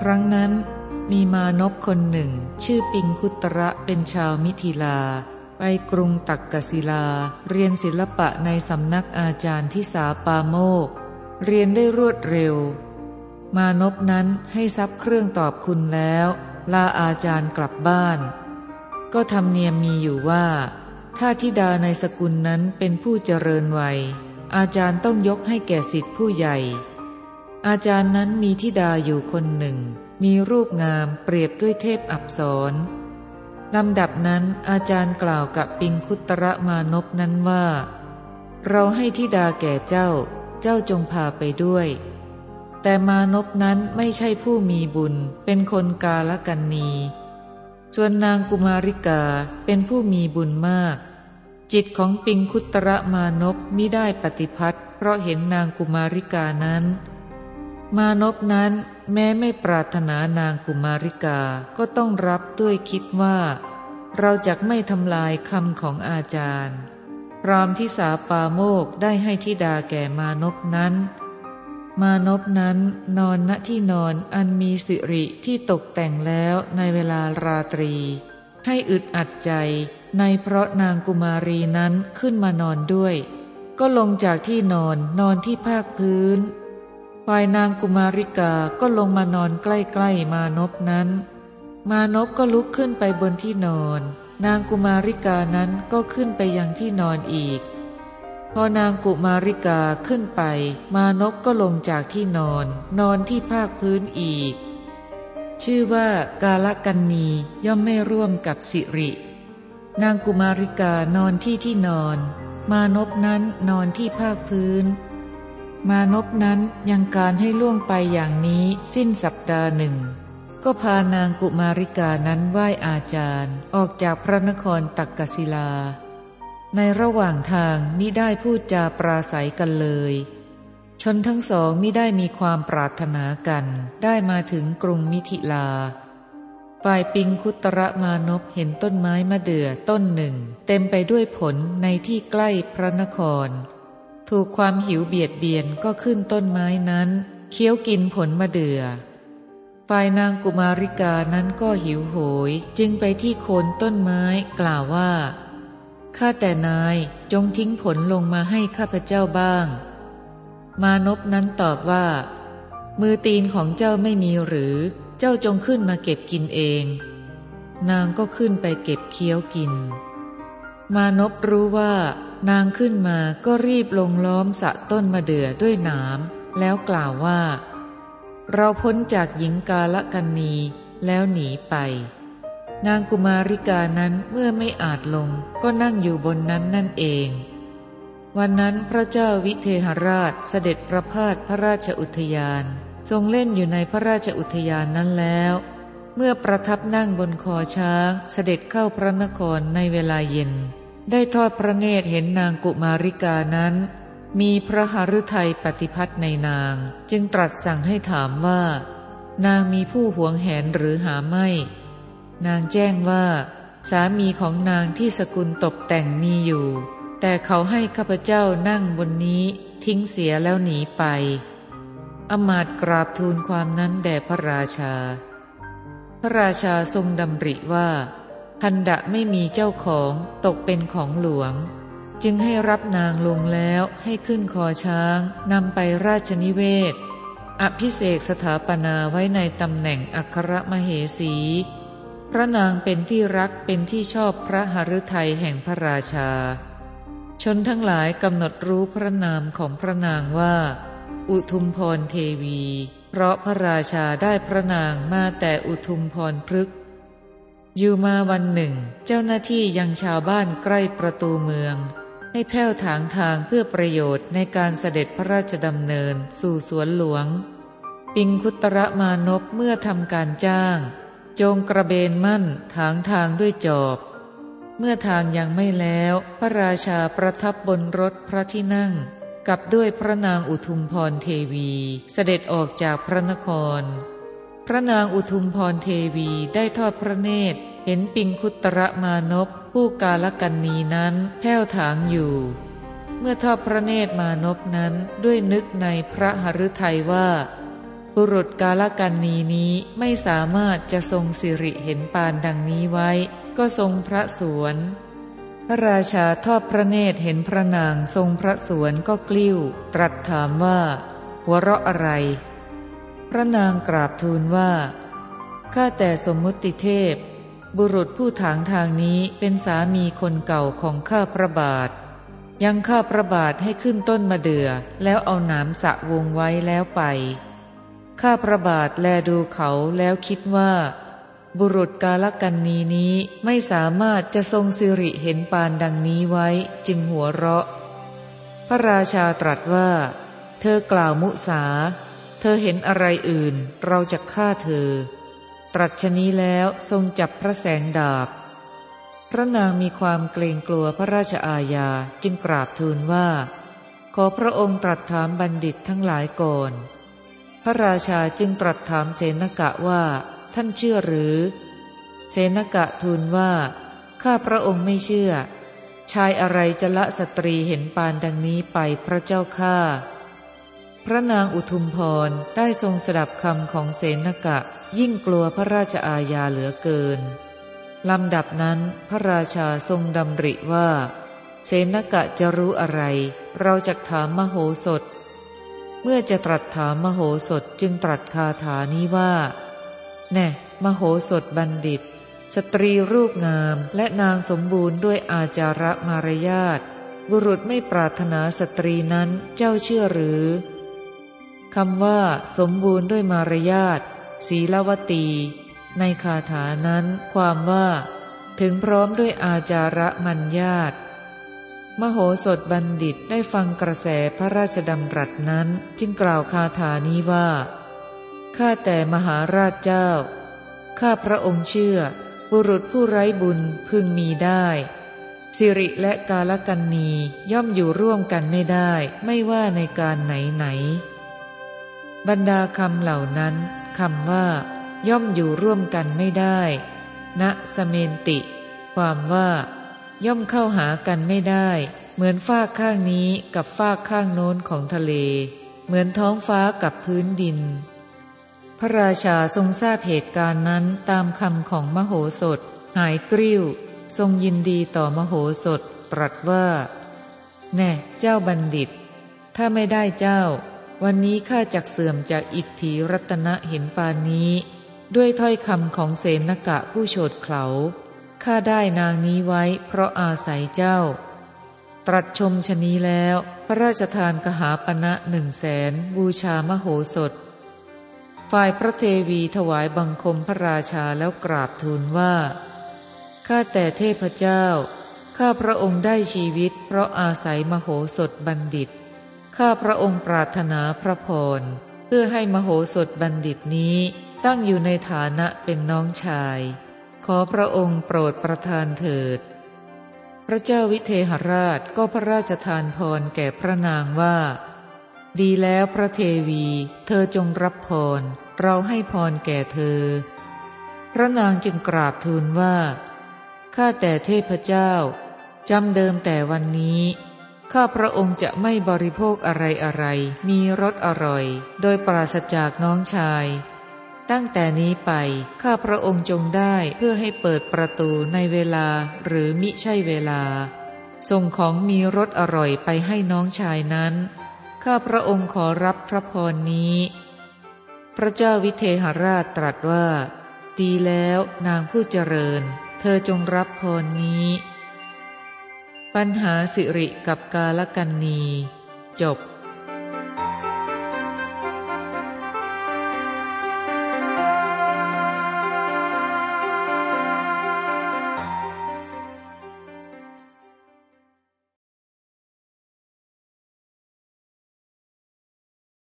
ครั้งนั้นมีมานพคนหนึ่ง ชื่อปิงคุตระเป็นชาวมิถิลา ไปกรุงตักกศิลา เรียนศิลปะในสำนักอาจารย์ที่สาปาโมก เรียนได้รวดเร็ว มานพนั้นให้ทรัพย์เครื่องตอบคุณแล้ว ลาอาจารย์กลับบ้าน ก็ทำเนียมมีอยู่ว่า ถ้าธิดาในสกุลนั้นเป็นผู้เจริญวัยอาจารย์ต้องยกให้แก่สิทธิผู้ใหญ่ อาจารย์นั้นมีธิดาอยู่คนหนึ่ง มีรูปงามเปรียบด้วยเทพอับสรลำดับนั้นอาจารย์กล่าวกับปิงคุตระมานพนั้นว่า เราให้ทิดาแก่เจ้า เจ้าจงพาไปด้วย แต่มานพนั้นไม่ใช่ผู้มีบุญ เป็นคนกาลกันนี ส่วนนางกุมาริกาเป็นผู้มีบุญมาก จิตของปิงคุตระมานพมิได้ปฏิพัทเพราะเห็นนางกุมาริกานั้น มานพนั้นแม้ไม่ปรารถนานางกุมาริกาก็ต้องรับด้วยคิดว่า เราจะไม่ทำลายคำของอาจารย์พรามที่สาปาโมกได้ให้ทิดาแก่มานพนั้น มานพนั้นนอนณที่นอนอันมีสิริที่ตกแต่งแล้วในเวลาราตรี ให้อึดอัดใจในเพราะนางกุมารีนั้นขึ้นมานอนด้วย ก็ลงจากที่นอนนอนที่ภาคพื้น ฝ่ายนางกุมาริกาก็ลงมานอนใกล้ๆมานพนั้น มานพก็ลุกขึ้นไปบนที่นอน นางกุมาริกานั้นก็ขึ้นไปยังที่นอนอีก พอนางกุมาริกาขึ้นไป มานพก็ลงจากที่นอน นอนที่ภาคพื้นอีก ชื่อว่ากาลกันนีย่อมไม่ร่วมกับสิริ นางกุมาริกานอนที่ที่นอน มานพนั้นนอนที่ภาคพื้น มานพนั้นยังการให้ล่วงไปอย่างนี้สิ้นสัปดาห์หนึ่ง ก็พานางกุมาริกานั้นไหว้อาจารย์ ออกจากพระนครตักกศิลา ในระหว่างทางมิได้พูดจาปราศัยกันเลย ชนทั้งสองมิได้มีความปรารถนากันได้มาถึงกรุงมิถิลาฝ่ายปิงคุตระมานพเห็นต้นไม้มะเดื่อต้นหนึ่ง เต็มไปด้วยผลในที่ใกล้พระนคร ถูกความหิวเบียดเบียนก็ขึ้นต้นไม้นั้น เคี้ยวกินผลมะเดื่อฝ่ายนางกุมาริกานั้นก็หิวโหย จึงไปที่โคนต้นไม้กล่าวว่า ข้าแต่นายจงทิ้งผลลงมาให้ข้าพเจ้าบ้าง มานพนั้นตอบว่า มือตีนของเจ้าไม่มีหรือ เจ้าจงขึ้นมาเก็บกินเอง นางก็ขึ้นไปเก็บเคี้ยวกิน มานพรู้ว่านางขึ้นมาก็รีบลงล้อมสะต้นมะเดื่อด้วยหนามแล้วกล่าวว่า เราพ้นจากหญิงกาละกันนีแล้วหนีไป นางกุมาริกานั้นเมื่อไม่อาจลงก็นั่งอยู่บนนั้นนั่นเอง วันนั้นพระเจ้าวิเทหราชเสด็จประพาสพระราชอุทยาน ทรงเล่นอยู่ในพระราชอุทยานนั้นแล้ว เมื่อประทับนั่งบนคอช้างเสด็จเข้าพระนครในเวลาเย็น ได้ทอดพระเนตรเห็นนางกุมาริกานั้น มีพระหฤทัยปฏิพัทในนาง จึงตรัสสั่งให้ถามว่า นางมีผู้หวงแหนหรือหาไม่ นางแจ้งว่า สามีของนางที่สกุลตกแต่งมีอยู่ แต่เขาให้ข้าพเจ้านั่งบนนี้ทิ้งเสียแล้วหนีไป อมาตกราบทูลความนั้นแด่พระราชา ระราชาทรงดำริว่า พันดะไม่มีเจ้าของตกเป็นของหลวง จึงให้รับนางลงแล้วให้ขึ้นคอช้างนำไปราชนิเวศ อภิเษกสถาปนาไว้ในตำแหน่งอัครมเหสี พระนางเป็นที่รักเป็นที่ชอบพระหฤทัยแห่งพระราชา ชนทั้งหลายกำหนดรู้พระนามของพระนางว่า อุทุมพรเทวี เพราะพระราชาได้พระนางมาแต่อุทุมพรพฤกษอยู่มาวันหนึ่ง เจ้าหน้าที่ยังชาวบ้านใกล้ประตูเมือง ให้แผ้วถางทางเพื่อประโยชน์ในการเสด็จพระราชดำเนินสู่สวนหลวง ปิงคุตระมานพเมื่อทำการจ้าง จงกระเบนมั่นถางทางด้วยจอบ เมื่อทางยังไม่แล้ว พระราชาประทับบนรถพระที่นั่ง กับด้วยพระนางอุทุมพรเทวีเสด็จออกจากพระนคร พระนางอุทุมพรเทวีได้ทอดพระเนตร เห็นปิงคุตระมานพผู้กาลกันนีนั้นแผ้วถางอยู่ เมื่อทอดพระเนตรมานพนั้นด้วยนึกในพระหฤทัยว่าบุรุษกาลกันนีนี้ไม่สามารถจะทรงสิริเห็นปานดังนี้ไว้ ก็ทรงพระสวน พระราชาทอดพระเนตรเห็นพระนางทรงพระสวนก็กลิ้ว ตรัสถามว่า หัวเราะอะไร พระนางกราบทูลว่า ข้าแต่สมมุติเทพ บุรุษผู้ถางทางนี้เป็นสามีคนเก่าของข้าพระบาท ยังข้าพระบาทให้ขึ้นต้นมาเดือแล้วเอาหนามสะวงไว้แล้วไป ข้าพระบาทแลดูเขาแล้วคิดว่า บุรุษกาลกันนีนี้ไม่สามารถจะทรงสิริเห็นปานดังนี้ไว้จึงหัวเราะ พระราชาตรัสว่า เธอกล่าวมุสา เธอเห็นอะไรอื่น เราจะฆ่าเธอ ตรัสชนี้แล้วทรงจับพระแสงดาบ พระนางมีความเกรงกลัวพระราชอาญาจึงกราบทูลว่า ขอพระองค์ตรัสถามบัณฑิตทั้งหลายก่อน พระราชาจึงตรัสถามเสนกะว่า ท่านเชื่อหรือ เสนกะทูลว่า ข้าพระองค์ไม่เชื่อ ชายอะไรจะละสตรีเห็นปานดังนี้ไปพระเจ้าข้าพระนางอุทุมพรได้ทรงสดับคำของเสนกะยิ่งกลัวพระราชอาญาเหลือเกินลำดับนั้นพระราชาทรงดำริว่า เสนกะจะรู้อะไร เราจะถามมโหสถ เมื่อจะตรัสถามมโหสถจึงตรัสคาถานี้ว่า แน่มโหสถบัณฑิต สตรีรูปงามและนางสมบูรณ์ด้วยอาจาระมารยาทบุรุษไม่ปรารถนาสตรีนั้นเจ้าเชื่อหรือคำว่า สมบูรณ์ด้วยมารยาทศีลวตี ในคาถานั้น ความว่า ถึงพร้อมด้วยอาจาระมัญญาตมโหสถบัณฑิตได้ฟังกระแสพระราชดำรัสนั้น จึงกล่าวคาถานี้ว่า ข้าแต่มหาราชเจ้า ข้าพระองค์เชื่อ บุรุษผู้ไร้บุญพึงมีได้สิริและกาลกันนีย่อมอยู่ร่วมกันไม่ได้ ไม่ว่าในการไหนไหน บรรดาคำเหล่านั้นคำว่า ย่อมอยู่ร่วมกันไม่ได้ณสเมนติ ความว่า ย่อมเข้าหากันไม่ได้ เหมือนฝ้าข้างนี้กับฝ้าข้างโน้นของทะเล เหมือนท้องฟ้ากับพื้นดิน พระราชาทรงทราบเหตุการณ์นั้นตามคำของมโหสถ หายกริ้ว ทรงยินดีต่อมโหสถ ตรัสว่า แน่เจ้าบัณฑิต ถ้าไม่ได้เจ้า วันนี้ข้าจักเสื่อมจากอิทธิรัตนะเห็นปานนี้ ด้วยถ้อยคำของเสนกะผู้โฉดเขาข้าได้นางนี้ไว้เพราะอาศัยเจ้า ตรัสชมชนี้แล้ว พระราชทานกหาปณะหนึ่งแสนบูชามโหสถ ฝ่ายพระเทวีถวายบังคมพระราชาแล้วกราบทูลว่า ข้าแต่เทพเจ้า ข้าพระองค์ได้ชีวิต เพราะอาศัยมโหสถบัณฑิต ข้าพระองค์ปรารถนาพระพร เพื่อให้มโหสถบัณฑิตนี้ตั้งอยู่ในฐานะเป็นน้องชาย ขอพระองค์โปรดประทานเถิด พระเจ้าวิเทหราชก็พระราชทานพรแก่พระนางว่า ดีแล้วพระเทวี เธอจงรับพร เราให้พรแก่เธอ พระนางจึงกราบทูลว่า ข้าแต่เทพเจ้าจำเดิมแต่วันนี้ ข้าพระองค์จะไม่บริโภคอะไรอะไรมีรสอร่อย โดยปราศจากน้องชาย ตั้งแต่นี้ไปข้าพระองค์จงได้เพื่อให้เปิดประตูในเวลาหรือมิใช่เวลา ส่งของมีรสอร่อยไปให้น้องชายนั้น ข้าพระองค์ขอรับพระพรนี้ พระเจ้าวิเทหราชตรัสว่าดีแล้วนางผู้เจริญ เธอจงรับพรนี้ ปัญหาสิริกับกาลกันนี จบ